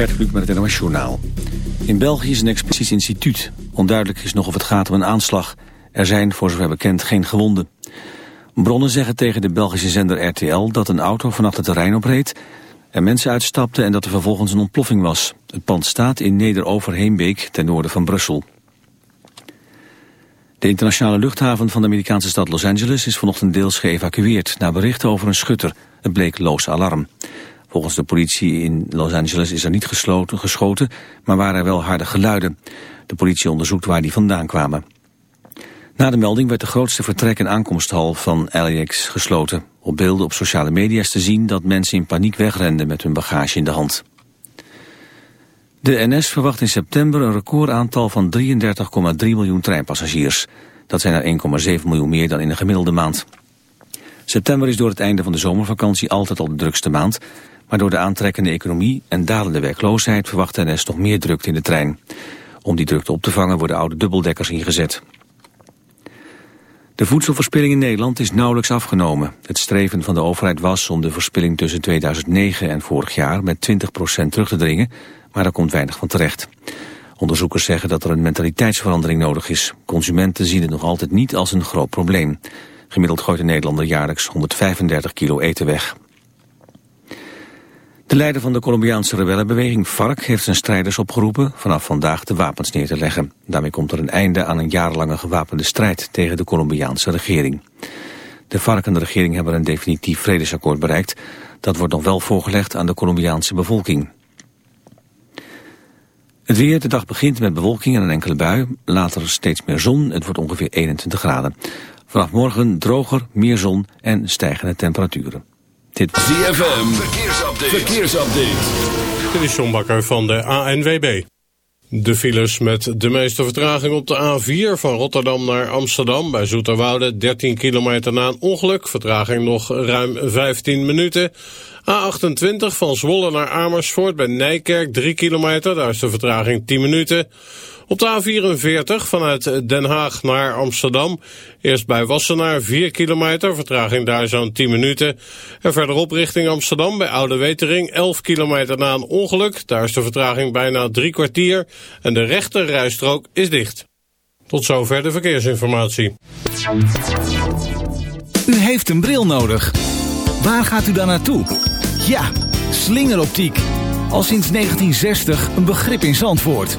Gert Kluk met het NOS Journaal. In België is een explosief instituut. Onduidelijk is nog of het gaat om een aanslag. Er zijn, voor zover bekend, geen gewonden. Bronnen zeggen tegen de Belgische zender RTL dat een auto vanaf het terrein opreed... er mensen uitstapten en dat er vervolgens een ontploffing was. Het pand staat in Neder-Overheenbeek, ten noorden van Brussel. De internationale luchthaven van de Amerikaanse stad Los Angeles is vanochtend deels geëvacueerd... na berichten over een schutter. Het bleek loos alarm. Volgens de politie in Los Angeles is er niet gesloten, geschoten, maar waren er wel harde geluiden. De politie onderzoekt waar die vandaan kwamen. Na de melding werd de grootste vertrek- en aankomsthal van LAX gesloten. Op beelden op sociale media is te zien dat mensen in paniek wegrenden met hun bagage in de hand. De NS verwacht in september een recordaantal van 33,3 miljoen treinpassagiers. Dat zijn er 1,7 miljoen meer dan in een gemiddelde maand. September is door het einde van de zomervakantie altijd al de drukste maand. Maar door de aantrekkende economie en dalende werkloosheid verwacht de NS nog meer drukte in de trein. Om die drukte op te vangen worden oude dubbeldekkers ingezet. De voedselverspilling in Nederland is nauwelijks afgenomen. Het streven van de overheid was om de verspilling tussen 2009 en vorig jaar met 20% terug te dringen, maar daar komt weinig van terecht. Onderzoekers zeggen dat er een mentaliteitsverandering nodig is. Consumenten zien het nog altijd niet als een groot probleem. Gemiddeld gooit de Nederlander jaarlijks 135 kilo eten weg. De leider van de Colombiaanse rebellenbeweging FARC heeft zijn strijders opgeroepen vanaf vandaag de wapens neer te leggen. Daarmee komt er een einde aan een jarenlange gewapende strijd tegen de Colombiaanse regering. De FARC en de regering hebben een definitief vredesakkoord bereikt. Dat wordt nog wel voorgelegd aan de Colombiaanse bevolking. Het weer, de dag begint met bewolking en een enkele bui. Later steeds meer zon, het wordt ongeveer 21 graden. Vanaf morgen droger, meer zon en stijgende temperaturen. Dit ZFM, verkeersupdate. verkeersupdate. Dit is John Bakker van de ANWB. De files met de meeste vertraging op de A4 van Rotterdam naar Amsterdam bij Zoeterwoude 13 kilometer na een ongeluk. Vertraging nog ruim 15 minuten. A28 van Zwolle naar Amersfoort bij Nijkerk 3 kilometer, daar is de vertraging 10 minuten. Op de A44 vanuit Den Haag naar Amsterdam. Eerst bij Wassenaar 4 kilometer, vertraging daar zo'n 10 minuten. En verderop richting Amsterdam bij Oude Wetering 11 kilometer na een ongeluk. Daar is de vertraging bijna drie kwartier en de rechte rijstrook is dicht. Tot zover de verkeersinformatie. U heeft een bril nodig. Waar gaat u dan naartoe? Ja, slingeroptiek. Al sinds 1960 een begrip in Zandvoort.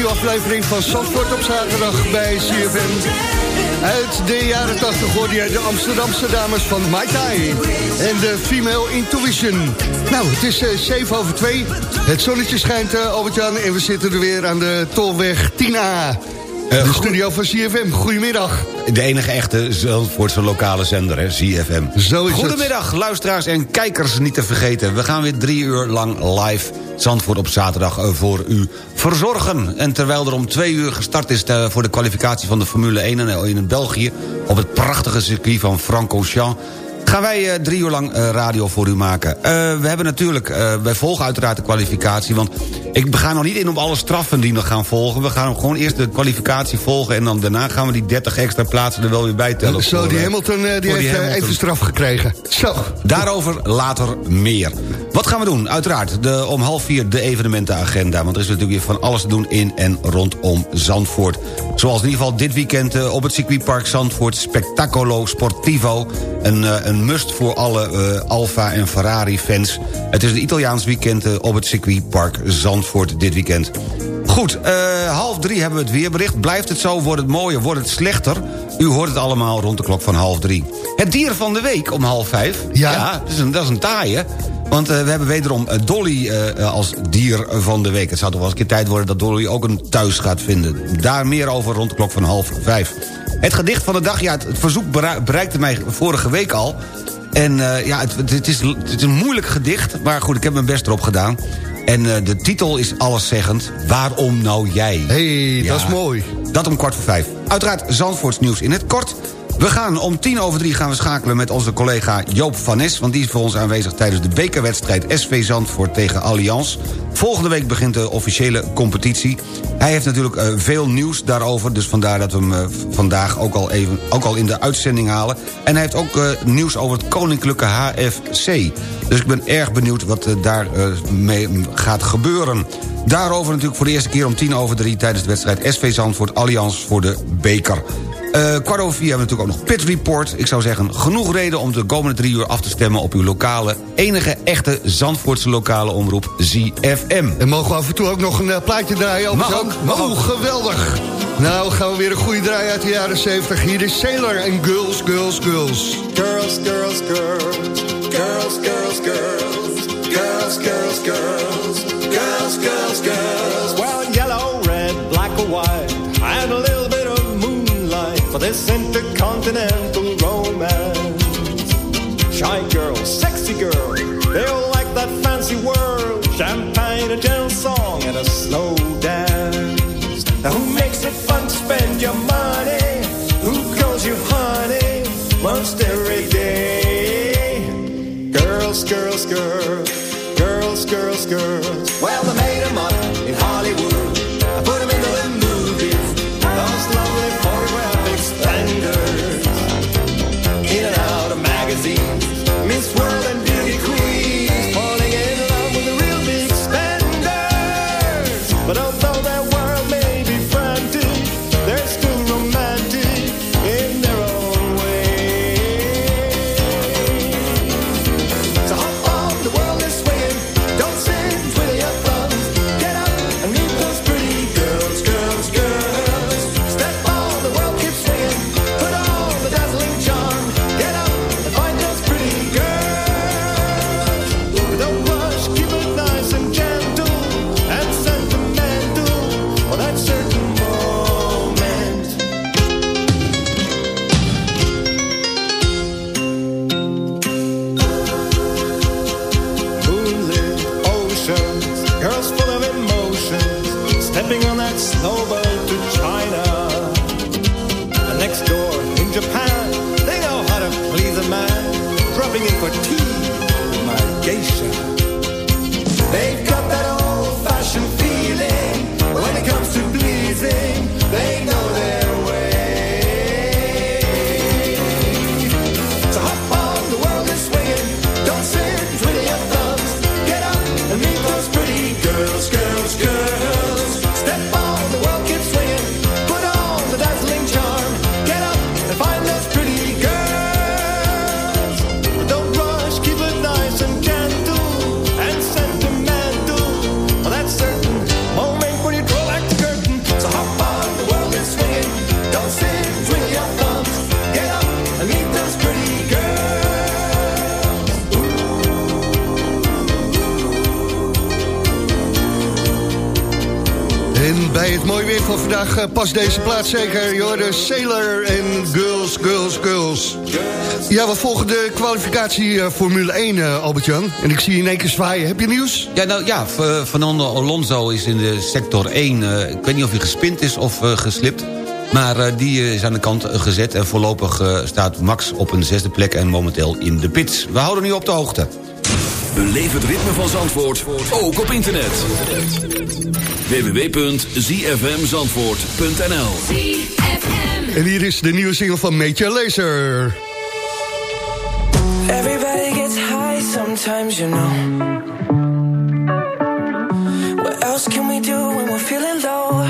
Nieuwe aflevering van Zandvoort op zaterdag bij CFM. Uit de jaren 80 hoorde je de Amsterdamse dames van Mai Tai en de Female Intuition. Nou, het is uh, eh, 7 over 2. Het zonnetje schijnt, uh, Albert-Jan, en we zitten er weer aan de Tolweg 10A. Uh, de studio van CFM, goedemiddag. De enige echte Zandvoortse lokale zender, hè, CFM. Zo is Goedemiddag, luisteraars en kijkers niet te vergeten. We gaan weer drie uur lang live Zandvoort op zaterdag eh, voor u verzorgen. En terwijl er om twee uur gestart is eh, voor de kwalificatie van de Formule 1 in België... op het prachtige circuit van Francorchamps gaan wij uh, drie uur lang uh, radio voor u maken. Uh, we hebben natuurlijk, wij volgen uiteraard de kwalificatie... want ik ga nog niet in op alle straffen die we gaan volgen. We gaan gewoon eerst de kwalificatie volgen... en dan daarna gaan we die 30 extra plaatsen er wel weer bij tellen. Zo, die Hamilton die heeft Hamilton. even straf gekregen. Zo. Daarover later meer. Wat gaan we doen? Uiteraard de, om half vier de evenementenagenda. Want er is natuurlijk weer van alles te doen in en rondom Zandvoort. Zoals in ieder geval dit weekend op het circuitpark Zandvoort... Spectacolo Sportivo. Een, een must voor alle uh, Alfa en Ferrari fans. Het is een Italiaans weekend uh, op het circuitpark Zandvoort dit weekend. Goed, uh, half drie hebben we het weerbericht. Blijft het zo, wordt het mooier, wordt het slechter? U hoort het allemaal rond de klok van half drie. Het dier van de week om half vijf. Ja, ja dat, is een, dat is een taaie. Want uh, we hebben wederom Dolly uh, als dier van de week. Het zou toch wel eens een keer tijd worden dat Dolly ook een thuis gaat vinden. Daar meer over rond de klok van half vijf. Het gedicht van de dag, ja, het, verzoek bereikte mij vorige week al. En uh, ja, het, het, is, het is een moeilijk gedicht, maar goed, ik heb mijn best erop gedaan. En uh, de titel is alleszeggend. Waarom nou jij? hey, ja, dat is mooi. Dat om kwart voor vijf. Uiteraard Zandvoorts nieuws in het kort. We gaan om tien over drie gaan we schakelen met onze collega Joop van Nes... want die is voor ons aanwezig tijdens de bekerwedstrijd SV Zandvoort tegen Allianz. Volgende week begint de officiële competitie. Hij heeft natuurlijk uh, veel nieuws daarover... dus vandaar dat we hem uh, vandaag ook al, even, ook al in de uitzending halen. En hij heeft ook uh, nieuws over het Koninklijke HFC. Dus ik ben erg benieuwd wat daar mee gaat gebeuren. Daarover natuurlijk voor de eerste keer om tien over drie... tijdens de wedstrijd SV Zandvoort Allianz voor de beker. Uh, kwart over vier hebben we natuurlijk ook nog Pit Report. Ik zou zeggen, genoeg reden om de komende drie uur af te stemmen... op uw lokale, enige echte Zandvoortse lokale omroep ZFM. En mogen we af en toe ook nog een uh, plaatje draaien? Mag ook, mag Oh, geweldig. Nou, gaan we weer een goede draai uit de jaren 70. Hier is Sailor en Girls, Girls, Girls. Girls, girls, girls. Girls, girls, girls. Girls, girls, girls. Girls, girls, girls. Well, yellow, red, black or white. For this intercontinental romance. Shy girl, sexy girl, they all like that fancy world. Champagne, a gentle song, and a slow dance. Now who makes it fun to spend your money? Who calls you honey most every day? Girls, girls, girls, girls, girls, girls. Bij het mooie weer van vandaag uh, past deze plaats zeker. Je de Sailor en Girls, Girls, Girls. Ja, we volgen de kwalificatie uh, Formule 1, uh, Albert-Jan. En ik zie je in één keer zwaaien. Heb je nieuws? Ja, nou ja, Fernando Alonso is in de sector 1. ik weet niet of hij gespind is of geslipt. Maar die is aan de kant gezet. En voorlopig staat Max op een zesde plek en momenteel in de pits. We houden nu op de hoogte. Beleef het ritme van Zandvoort, ook op internet. www.zfmzandvoort.nl En hier is de nieuwe single van Major Lazer. Everybody gets high sometimes, you know. What else can we do when we're feeling low?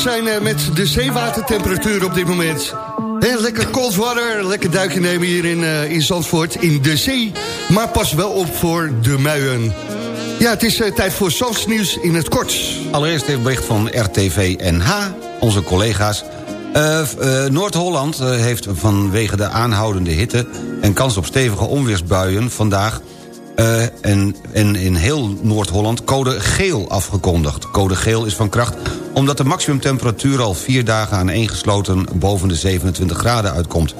Zijn eh, met de zeewatertemperatuur op dit moment? Hè, lekker cold water, lekker duikje nemen hier in, eh, in Zandvoort, in de zee. Maar pas wel op voor de muien. Ja, het is eh, tijd voor nieuws in het kort. Allereerst even bericht van RTV NH, onze collega's. Noord-Holland heeft vanwege de aanhoudende hitte... en kans op stevige onweersbuien vandaag... en, en in heel Noord-Holland code geel afgekondigd. Code geel is van kracht omdat de maximumtemperatuur al vier dagen aaneengesloten... boven de 27 graden uitkomt.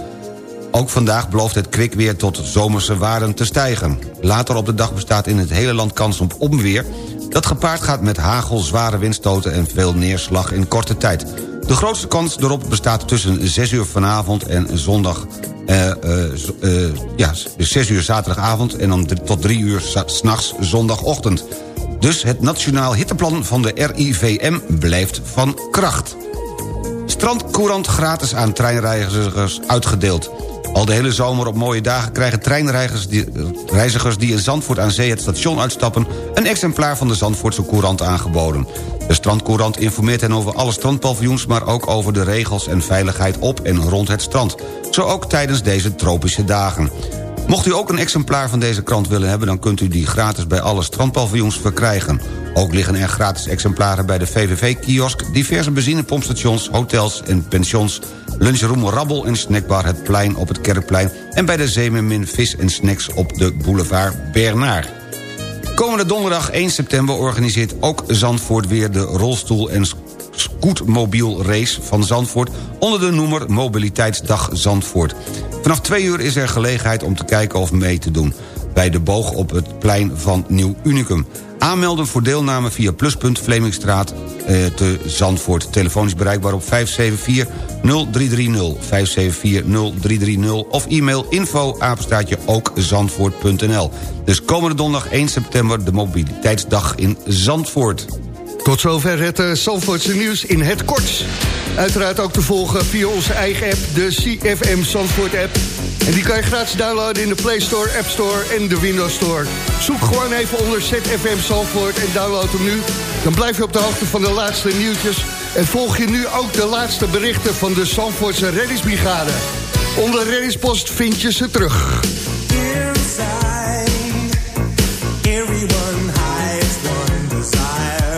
Ook vandaag belooft het kwik weer tot zomerse waarden te stijgen. Later op de dag bestaat in het hele land kans op onweer... dat gepaard gaat met hagel, zware windstoten en veel neerslag in korte tijd. De grootste kans erop bestaat tussen 6 uur vanavond en zondag... eh, eh, eh, ja, dus 6 uur zaterdagavond en dan tot 3 uur s'nachts zondagochtend. Dus het Nationaal Hitteplan van de RIVM blijft van kracht. Strandcourant gratis aan treinreizigers uitgedeeld. Al de hele zomer op mooie dagen krijgen treinreizigers die, reizigers die in Zandvoort aan Zee het station uitstappen... een exemplaar van de Zandvoortse Courant aangeboden. De Strandcourant informeert hen over alle strandpaviljoens... maar ook over de regels en veiligheid op en rond het strand. Zo ook tijdens deze tropische dagen. Mocht u ook een exemplaar van deze krant willen hebben... dan kunt u die gratis bij alle strandpaviljoens verkrijgen. Ook liggen er gratis exemplaren bij de VVV-kiosk... diverse benzinepompstations, hotels en pensions... lunchroom Rabbel en snackbar Het Plein op het Kerkplein... en bij de Zeemermin Vis en Snacks op de boulevard Bernard. Komende donderdag 1 september organiseert ook Zandvoort weer de rolstoel- en scootmobiel race van Zandvoort... onder de noemer Mobiliteitsdag Zandvoort. Vanaf twee uur is er gelegenheid om te kijken of mee te doen... bij de boog op het plein van Nieuw Unicum. Aanmelden voor deelname via pluspunt Vlemingstraat eh, te Zandvoort. Telefonisch bereikbaar op 574-0330. 574-0330 of e-mail info apenstaatje ook zandvoort.nl. Dus komende donderdag 1 september de mobiliteitsdag in Zandvoort. Tot zover het uh, Zandvoortse nieuws in het kort. Uiteraard ook te volgen via onze eigen app, de CFM Zandvoort app. En die kan je gratis downloaden in de Play Store, App Store en de Windows Store. Zoek gewoon even onder ZFM Zandvoort en download hem nu. Dan blijf je op de hoogte van de laatste nieuwtjes. En volg je nu ook de laatste berichten van de Zandvoortse reddingsbrigade. Onder reddingspost vind je ze terug. Inside, one desire.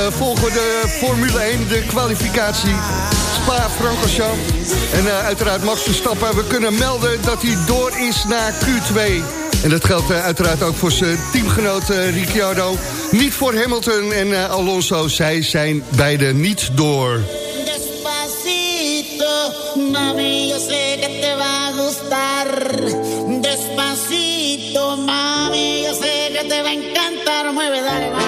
Volgen we de Formule 1, de kwalificatie. Spa-Francorchamps. En eh, uiteraard Max Verstappen. We kunnen melden dat hij door is naar Q2. En dat geldt eh, uiteraard ook voor zijn teamgenoot eh, Ricciardo. Niet voor Hamilton en eh, Alonso. Zij zijn beide niet door. Despacito, mami, yo sé que te va gustar. Mami, yo sé que te va encantar. Mueve, dale,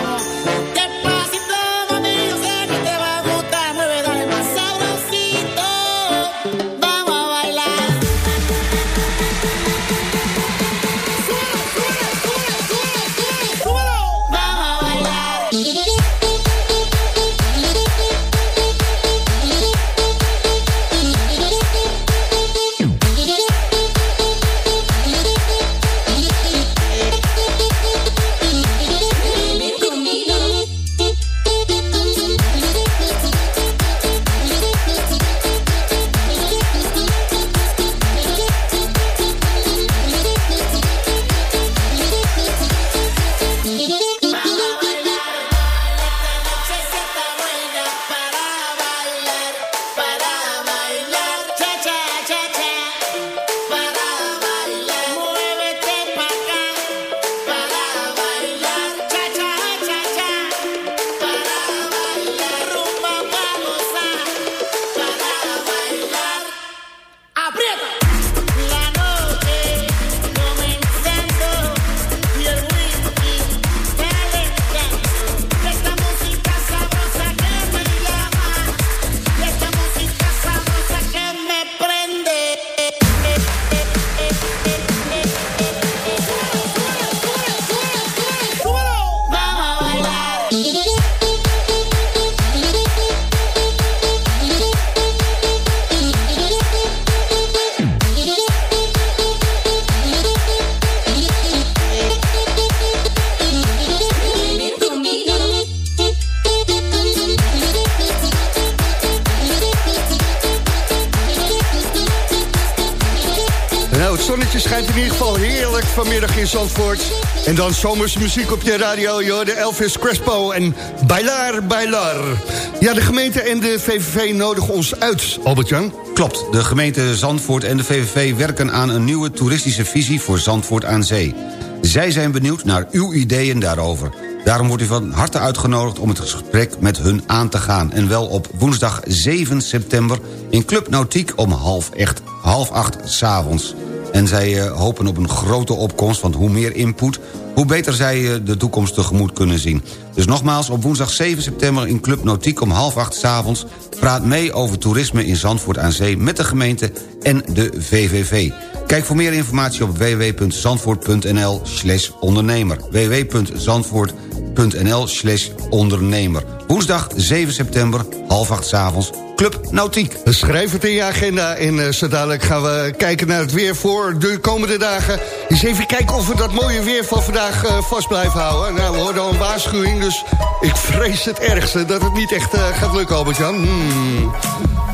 vanmiddag in Zandvoort. En dan zomerse muziek op je radio, joh, de Elvis Crespo en Bailar, Bailar. Ja, de gemeente en de VVV nodigen ons uit, Albert-Jan. Klopt, de gemeente Zandvoort en de VVV werken aan een nieuwe toeristische visie voor Zandvoort aan Zee. Zij zijn benieuwd naar uw ideeën daarover. Daarom wordt u van harte uitgenodigd om het gesprek met hun aan te gaan. En wel op woensdag 7 september in Club Nautiek om half, echt, half acht s'avonds. En zij eh, hopen op een grote opkomst, want hoe meer input... hoe beter zij eh, de toekomst tegemoet kunnen zien. Dus nogmaals, op woensdag 7 september in Club Nautiek om half acht s'avonds... praat mee over toerisme in Zandvoort aan Zee... met de gemeente en de VVV. Kijk voor meer informatie op www.zandvoort.nl slash ondernemer. www.zandvoort.nl slash ondernemer. Woensdag 7 september, half acht s'avonds, Club Nautiek. Schrijf het in je agenda en uh, zo dadelijk gaan we kijken naar het weer voor de komende dagen. Eens even kijken of we dat mooie weer van vandaag uh, vast blijven houden. Nou, we hoorden al een waarschuwing, dus ik vrees het ergste dat het niet echt uh, gaat lukken, Albert-Jan. Hmm.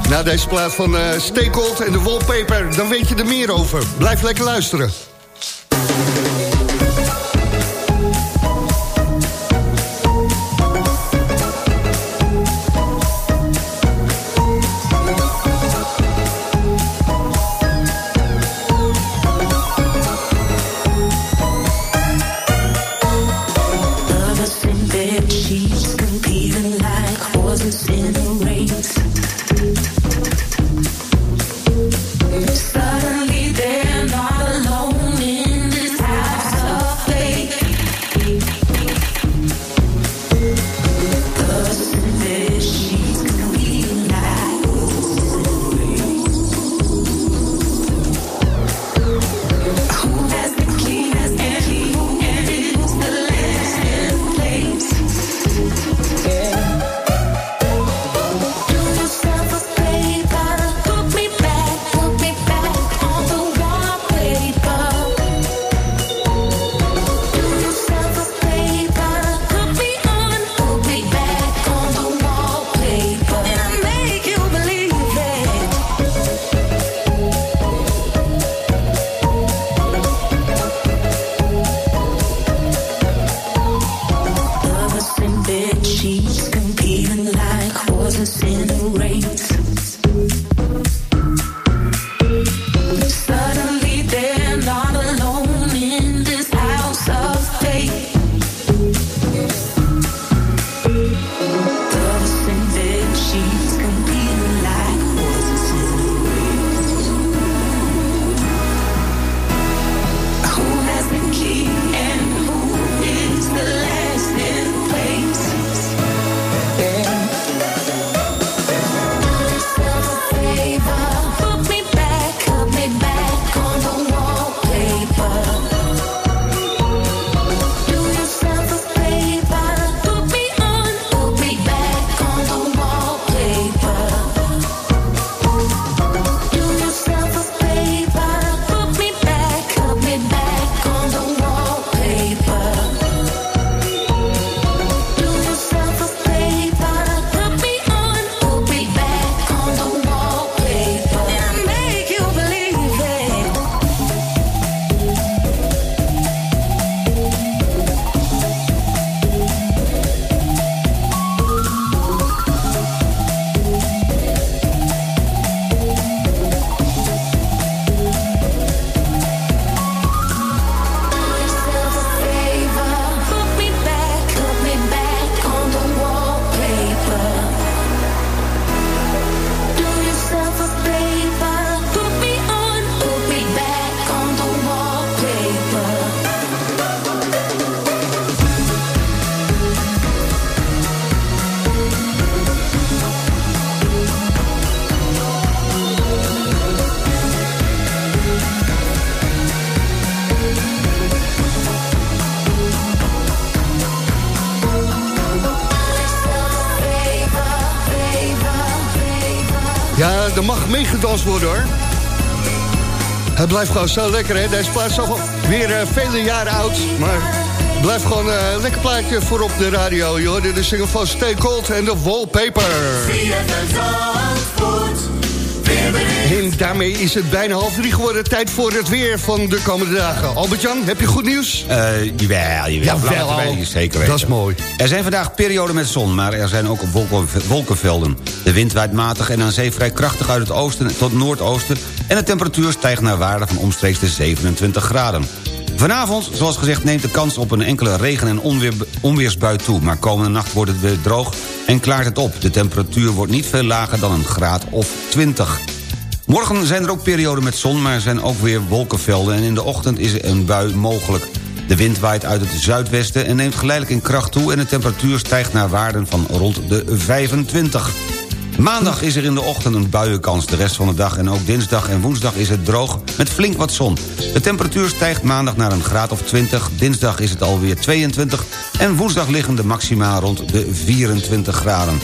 Na deze plaat van uh, Stay Gold en de Wallpaper, dan weet je er meer over. Blijf lekker luisteren. Worden hoor. Het blijft gewoon zo lekker hè. Deze plaat is al weer eh, vele jaren oud. Maar blijft gewoon eh, een lekker plaatje voor op de radio. joh. Dit is de single van Stay Cold en de Wallpaper. En daarmee is het bijna half drie geworden. Tijd voor het weer van de komende dagen. Albert-Jan, heb je goed nieuws? Eh jawel, jawel. Jawel. Erbij, Zeker weten. Dat is mooi. Er zijn vandaag perioden met zon, maar er zijn ook wolken, wolkenvelden. De wind waait matig en aan zee vrij krachtig uit het oosten tot noordoosten... en de temperatuur stijgt naar waarde van omstreeks de 27 graden. Vanavond, zoals gezegd, neemt de kans op een enkele regen- en onweer, onweersbui toe... maar komende nacht wordt het weer droog en klaart het op. De temperatuur wordt niet veel lager dan een graad of 20. Morgen zijn er ook perioden met zon, maar er zijn ook weer wolkenvelden... en in de ochtend is een bui mogelijk. De wind waait uit het zuidwesten en neemt geleidelijk in kracht toe... en de temperatuur stijgt naar waarden van rond de 25. Maandag is er in de ochtend een buienkans. De rest van de dag en ook dinsdag en woensdag is het droog met flink wat zon. De temperatuur stijgt maandag naar een graad of 20. Dinsdag is het alweer 22. En woensdag liggen de maxima rond de 24 graden.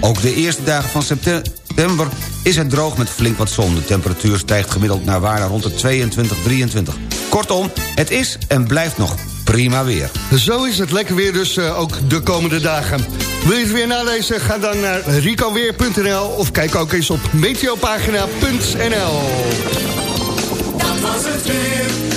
Ook de eerste dagen van september is het droog met flink wat zon. De temperatuur stijgt gemiddeld naar waarde rond de 22, 23. Kortom, het is en blijft nog prima weer. Zo is het lekker weer dus eh, ook de komende dagen. Wil je het weer nalezen? Ga dan naar ricoweer.nl of kijk ook eens op meteopagina.nl. Dat was het weer.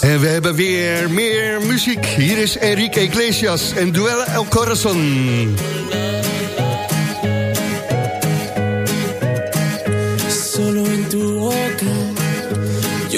En we hebben weer meer muziek. Hier is Enrique Iglesias en Duel El Corazon.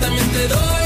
también te doy.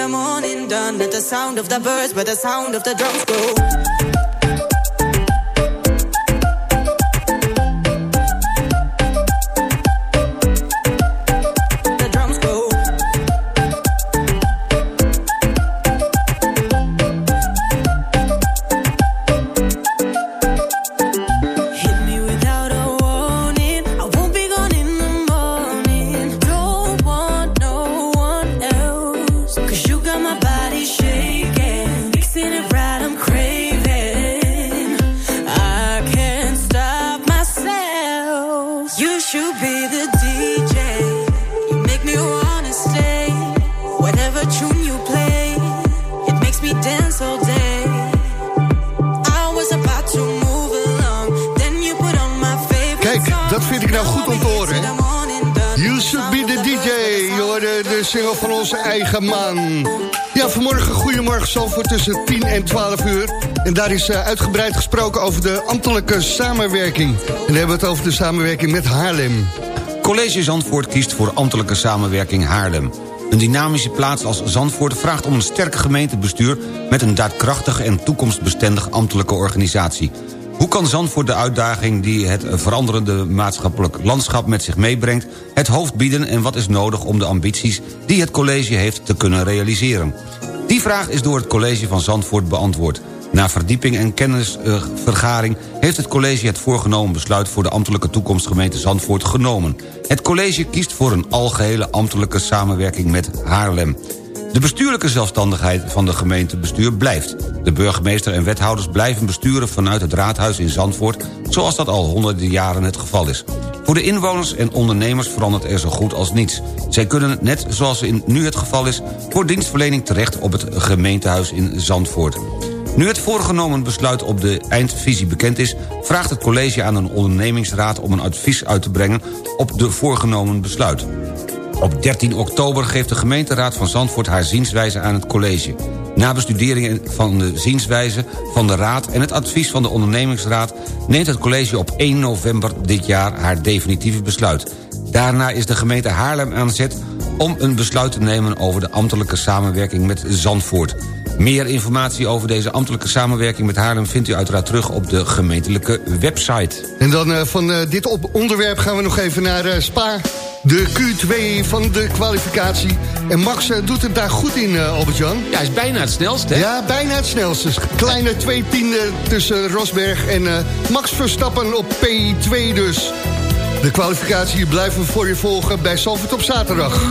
The morning done. Let the sound of the birds, but the sound of the drums go. Zalvoort tussen 10 en 12 uur. En daar is eh, uitgebreid gesproken over de ambtelijke samenwerking. En dan hebben we het over de samenwerking met Haarlem. College Zandvoort kiest voor ambtelijke samenwerking Haarlem. Een dynamische plaats als Zandvoort vraagt om een sterk gemeentebestuur... met een daadkrachtige en toekomstbestendig ambtelijke organisatie. Hoe kan Zandvoort de uitdaging die het veranderende maatschappelijk landschap met zich meebrengt... het hoofd bieden en wat is nodig om de ambities die het college heeft te kunnen realiseren? Die vraag is door het college van Zandvoort beantwoord. Na verdieping en kennisvergaring heeft het college het voorgenomen besluit... voor de ambtelijke toekomstgemeente Zandvoort genomen. Het college kiest voor een algehele ambtelijke samenwerking met Haarlem. De bestuurlijke zelfstandigheid van de gemeentebestuur blijft. De burgemeester en wethouders blijven besturen vanuit het raadhuis in Zandvoort... zoals dat al honderden jaren het geval is. Voor de inwoners en ondernemers verandert er zo goed als niets. Zij kunnen, net zoals in nu het geval is... voor dienstverlening terecht op het gemeentehuis in Zandvoort. Nu het voorgenomen besluit op de eindvisie bekend is... vraagt het college aan een ondernemingsraad om een advies uit te brengen... op de voorgenomen besluit. Op 13 oktober geeft de gemeenteraad van Zandvoort haar zienswijze aan het college. Na bestudering van de zienswijze van de raad en het advies van de ondernemingsraad... neemt het college op 1 november dit jaar haar definitieve besluit. Daarna is de gemeente Haarlem aan zet om een besluit te nemen... over de ambtelijke samenwerking met Zandvoort. Meer informatie over deze ambtelijke samenwerking met Haarlem... vindt u uiteraard terug op de gemeentelijke website. En dan eh, van eh, dit op onderwerp gaan we nog even naar eh, Spa. De Q2 van de kwalificatie. En Max eh, doet het daar goed in, eh, Albert-Jan. Ja, hij is bijna het snelste, hè? Ja, bijna het snelste. Kleine twee tienden tussen Rosberg en eh, Max Verstappen op P2 dus. De kwalificatie blijven we voor je volgen bij Salford op zaterdag.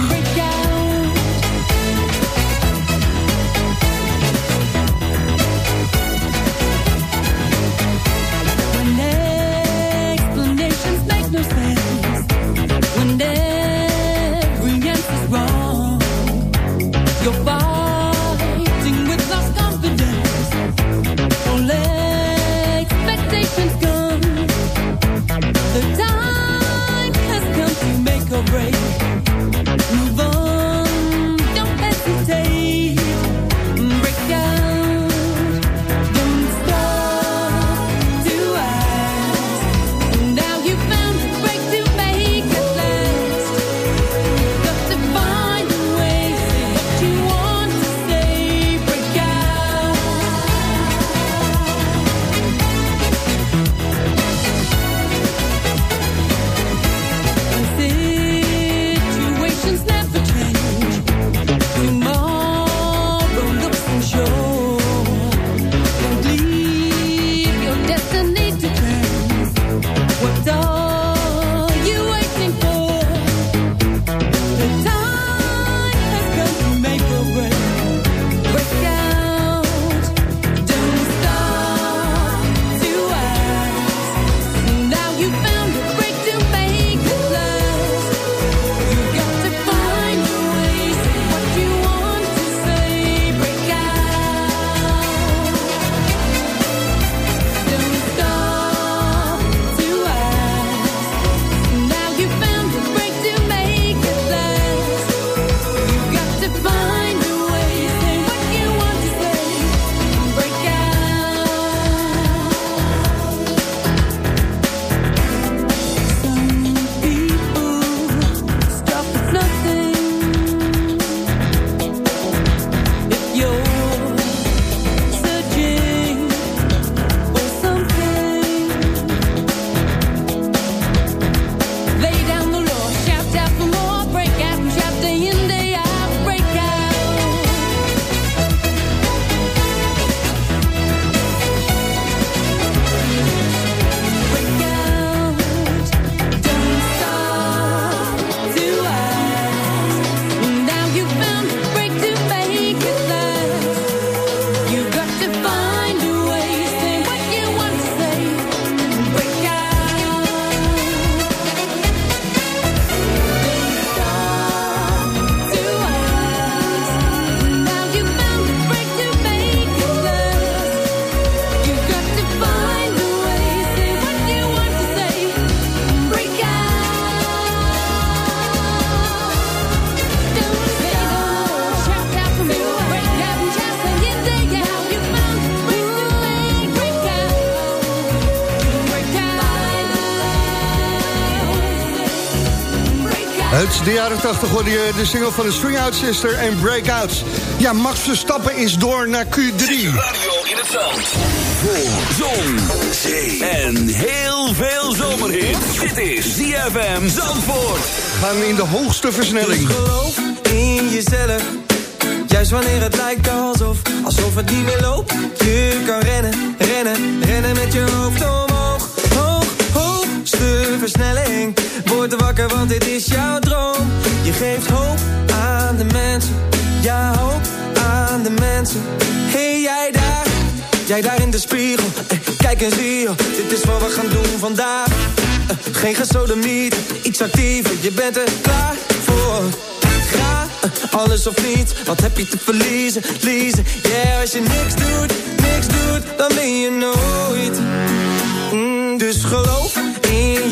Uit de jaren 80 hoorde je de single van de String Out Sister en Breakouts. Ja, Max Verstappen is door naar Q3. Radio in het zand. Voor zon, zee en heel veel zomerhit. Dit is ZFM Zandvoort. Gaan we in de hoogste versnelling. Dus geloof in jezelf. Juist wanneer het lijkt alsof, alsof het niet meer loopt. Je kan rennen, rennen, rennen met je hoofd omhoog. Hoogste versnelling. Word wakker, want dit is jouw droom. Je geeft hoop aan de mensen. Ja, hoop aan de mensen. Hey, jij daar, jij daar in de spiegel. Eh, kijk eens hier, dit is wat we gaan doen vandaag. Eh, geen gesodemiet, iets actiever. Je bent er klaar voor. Ga, eh, alles of niets, wat heb je te verliezen, liezen Yeah, als je niks doet, niks doet, dan ben je nooit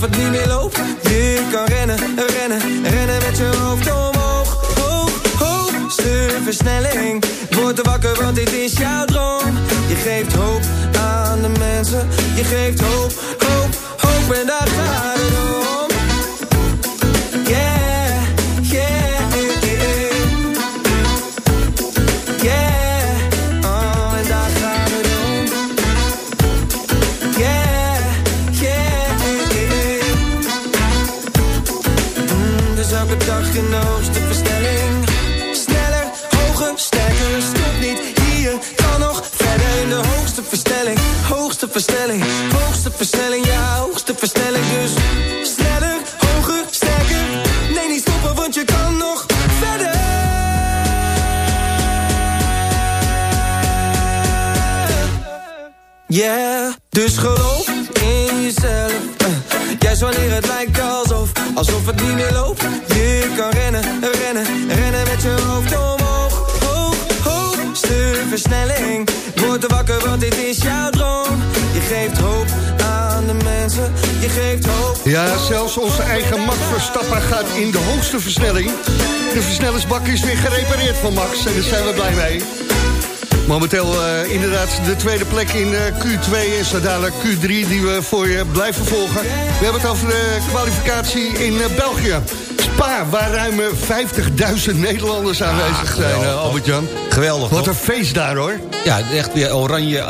Alsof niet meer loopt. Je kan rennen, rennen, rennen met je hoofd omhoog. Hoog, hoogste versnelling Word wakker want dit is jouw droom. Je geeft hoop aan de mensen. Je geeft hoop, hoop, hoop en daar gaat Dus geloof in jezelf. eh. Juist wanneer het lijkt alsof, alsof het niet meer loopt. Je kan rennen, rennen, rennen met je hoofd omhoog. Hoog, hoogste versnelling. Word wakker, want dit is jouw droom. Je geeft hoop aan de mensen. Je geeft hoop. Ja, zelfs onze eigen Max Verstappen gaat in de hoogste versnelling. De versnellingsbak is weer gerepareerd van Max en daar zijn we blij mee. Momenteel eh, inderdaad de tweede plek in eh, Q2 en zo dadelijk Q3 die we voor je blijven volgen. We hebben het over de kwalificatie in eh, België. Spa, waar ruim 50.000 Nederlanders aanwezig zijn, eh, Albert-Jan. Geweldig. Wat een feest daar, hoor. Ja, echt weer oranje.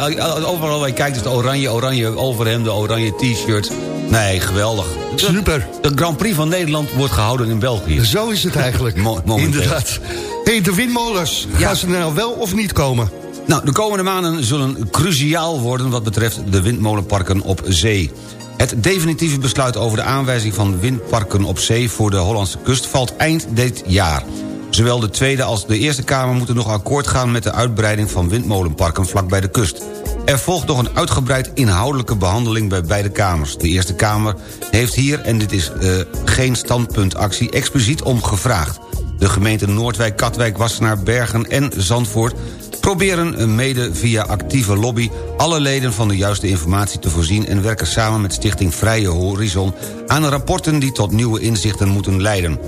Overal waar je kijkt is het oranje, oranje overhemden, oranje t-shirts. Nee, geweldig. Super. De Grand Prix van Nederland wordt gehouden in België. Zo is het eigenlijk. Mo- momenteel. Inderdaad. hey, de windmolens, Ja. gaan ze er nou wel of niet komen? Nou, de komende maanden zullen cruciaal worden... wat betreft de windmolenparken op zee. Het definitieve besluit over de aanwijzing van windparken op zee... voor de Hollandse kust valt eind dit jaar. Zowel de Tweede als de Eerste Kamer moeten nog akkoord gaan... met de uitbreiding van windmolenparken vlakbij de kust. Er volgt nog een uitgebreid inhoudelijke behandeling bij beide kamers. De Eerste Kamer heeft hier, en dit is eh, geen standpuntactie... expliciet om gevraagd. De gemeenten Noordwijk, Katwijk, Wassenaar, Bergen en Zandvoort proberen mede via actieve lobby alle leden van de juiste informatie te voorzien... en werken samen met Stichting Vrije Horizon aan rapporten die tot nieuwe inzichten moeten leiden.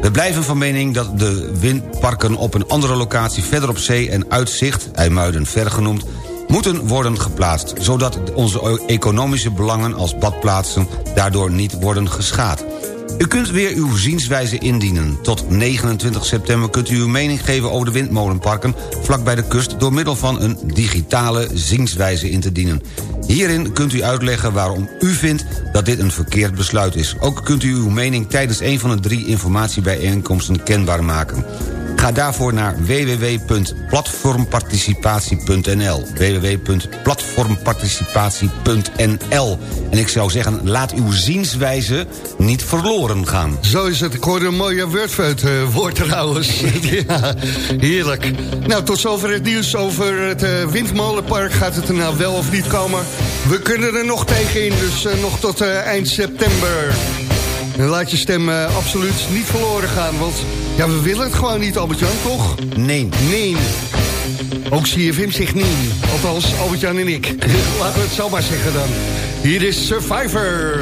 We blijven van mening dat de windparken op een andere locatie verder op zee en uitzicht, IJmuiden ver genoemd, moeten worden geplaatst... zodat onze economische belangen als badplaatsen daardoor niet worden geschaad. U kunt weer uw zienswijze indienen. Tot 29 september kunt u uw mening geven over de windmolenparken... vlak bij de kust door middel van een digitale zienswijze in te dienen. Hierin kunt u uitleggen waarom u vindt dat dit een verkeerd besluit is. Ook kunt u uw mening tijdens een van de drie informatiebijeenkomsten kenbaar maken. Ga daarvoor naar www.platformparticipatie.nl www.platformparticipatie.nl En ik zou zeggen, laat uw zienswijze niet verloren gaan. Zo is het. Ik hoor een mooie wordfeut uh, woord trouwens. ja, heerlijk. Nou, tot zover het nieuws over het eh, windmolenpark. Gaat het er nou wel of niet komen? We kunnen er nog tegen in, dus eh, nog tot eind september. En laat je stem eh, absoluut niet verloren gaan. Want ja, we willen het gewoon niet, Albert-Jan, toch? Nee. Nee. Ook CFM zegt nee. Althans, Albert-Jan en ik. Laten we het zo maar zeggen dan. Hier is Survivor.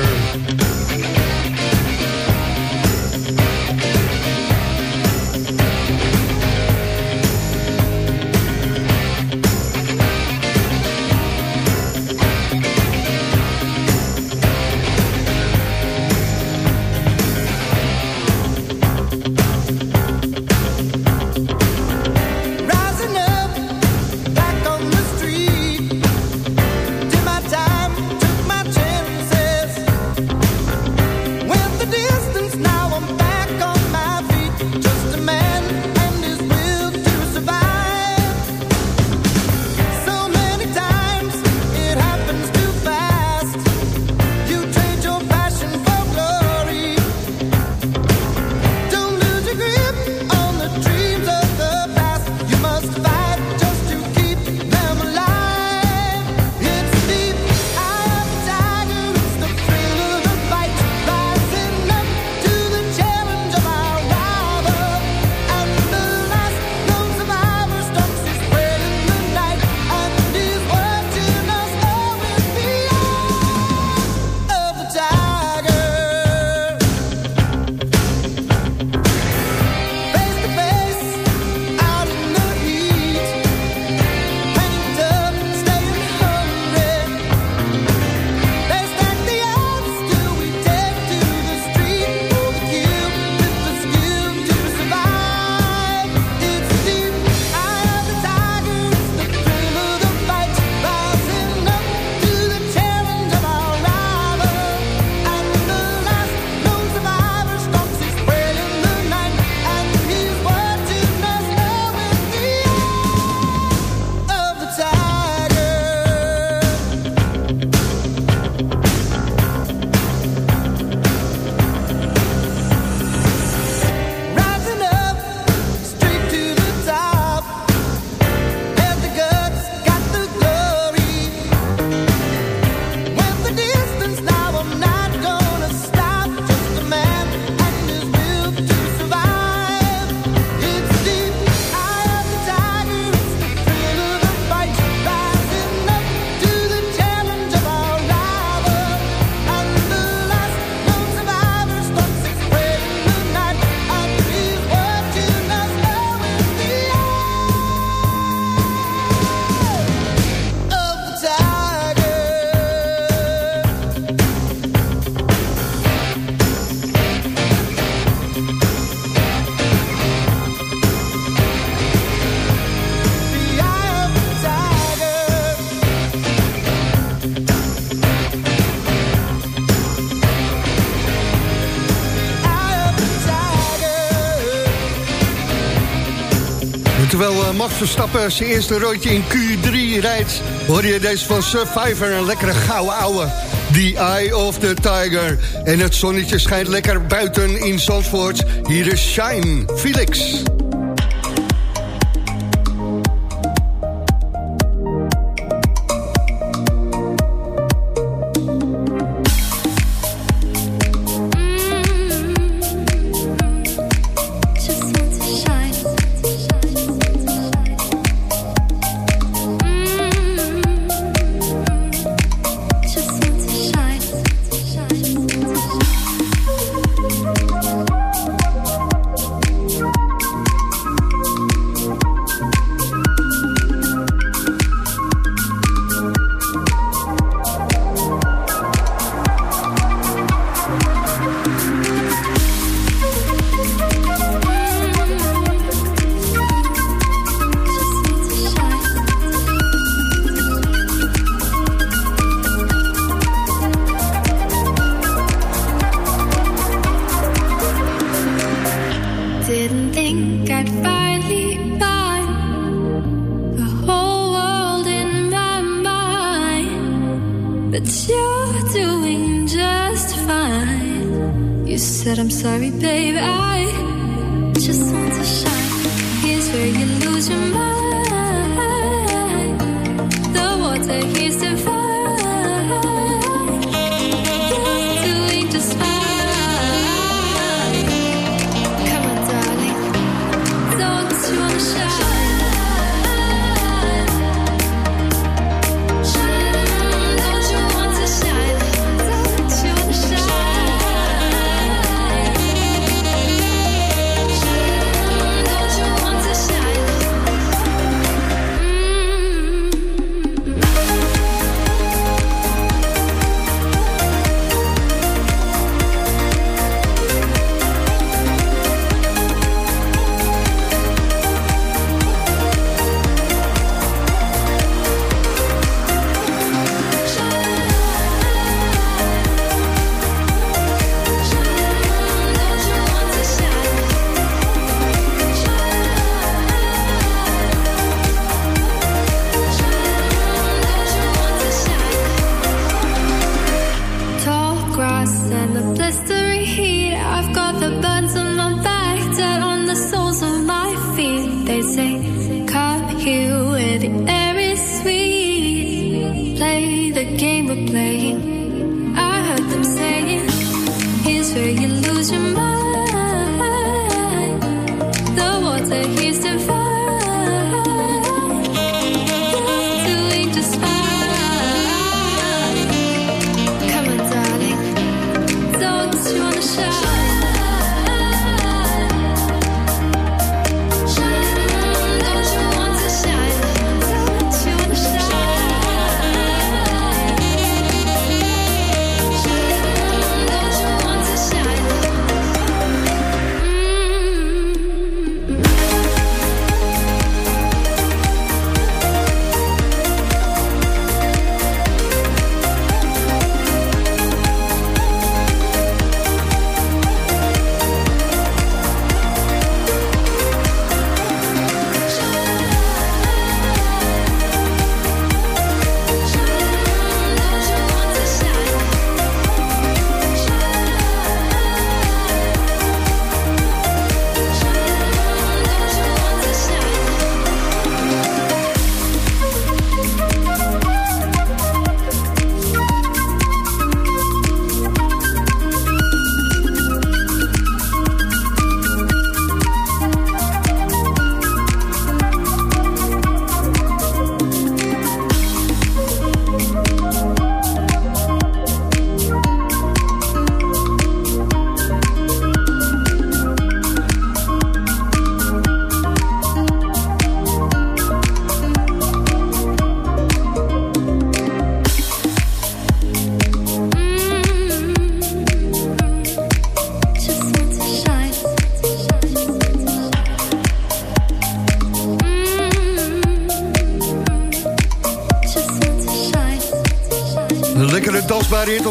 Max Verstappen zijn eerste rondje in Q3 rijdt... hoor je deze van Survivor, een lekkere gouden ouwe. The Eye of the Tiger. En het zonnetje schijnt lekker buiten in Zandvoort. Hier is Shine, Felix.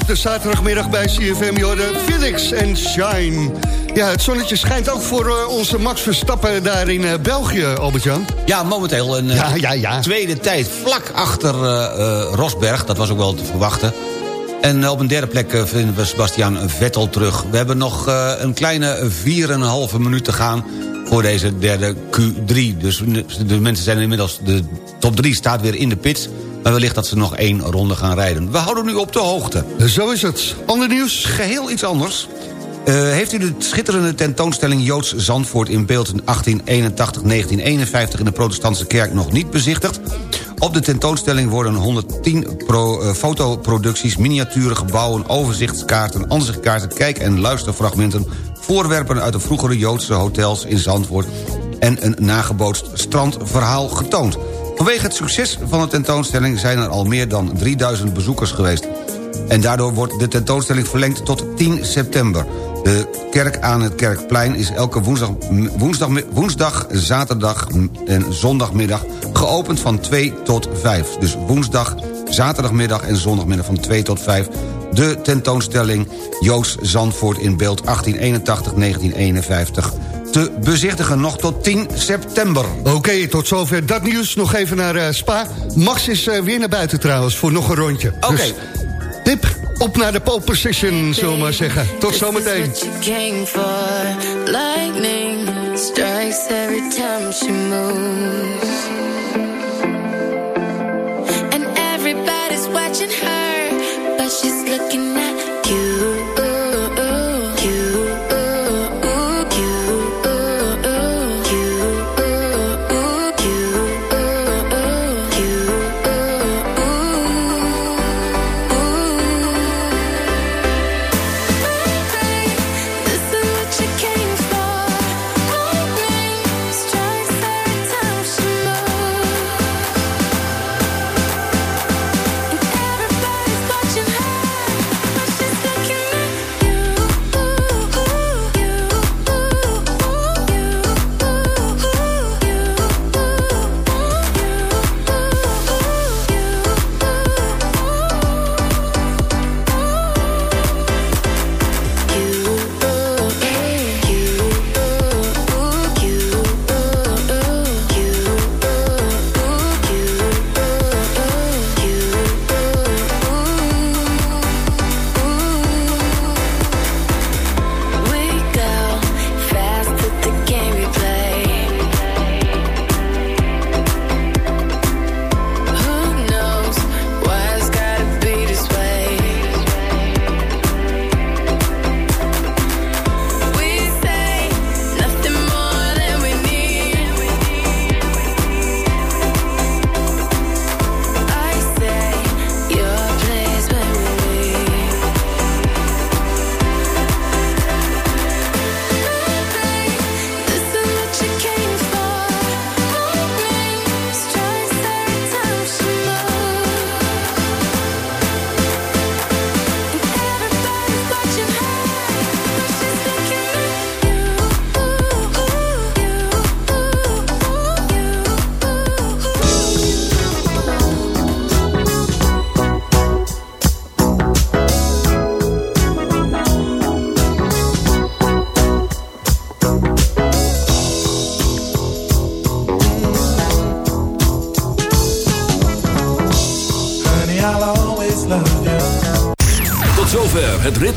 Op de zaterdagmiddag bij CFM. Jorden Felix en Shine. Ja, het zonnetje schijnt ook voor eh, onze Max Verstappen daar in eh, België, Albert-Jan. Ja, momenteel een eh, Ja, ja, ja. tweede tijd vlak achter Rosberg. Dat was ook wel te verwachten. En op een derde plek vinden we Sebastian Vettel terug. We hebben nog een kleine 4,5 minuut te gaan voor deze derde Q3. Dus de mensen zijn inmiddels... De top 3 staat weer in de pits. Maar wellicht dat ze nog één ronde gaan rijden. We houden u op de hoogte. Zo is het. Ander nieuws? Geheel iets anders. Eh, heeft u de schitterende tentoonstelling Joods Zandvoort in beeld 1881-1951 in de protestantse kerk nog niet bezichtigd? Op de tentoonstelling worden 110 pro, eh, fotoproducties, miniaturen, gebouwen, overzichtskaarten, ansichtkaarten, kijk- en luisterfragmenten, voorwerpen uit de vroegere Joodse hotels in Zandvoort en een nagebootst strandverhaal getoond. Vanwege het succes van de tentoonstelling zijn er al meer dan 3000 bezoekers geweest. En daardoor wordt de tentoonstelling verlengd tot 10 september. De kerk aan het Kerkplein is elke woensdag, woensdag, woensdag zaterdag en zondagmiddag geopend van 2 tot 5. Dus woensdag, zaterdagmiddag en zondagmiddag van 2 tot 5. De tentoonstelling Joost Zandvoort in beeld 1881-1951 te bezichtigen nog tot 10 september. Oké, tot zover dat nieuws. Nog even naar eh, Spa. Max is eh, weer naar buiten trouwens voor nog een rondje. Oké. Dus, tip, op naar de pole position, zullen we maar zeggen. Tot zometeen. This is what you came for. Lightning strikes every time she moves. And everybody's watching her, but she's looking at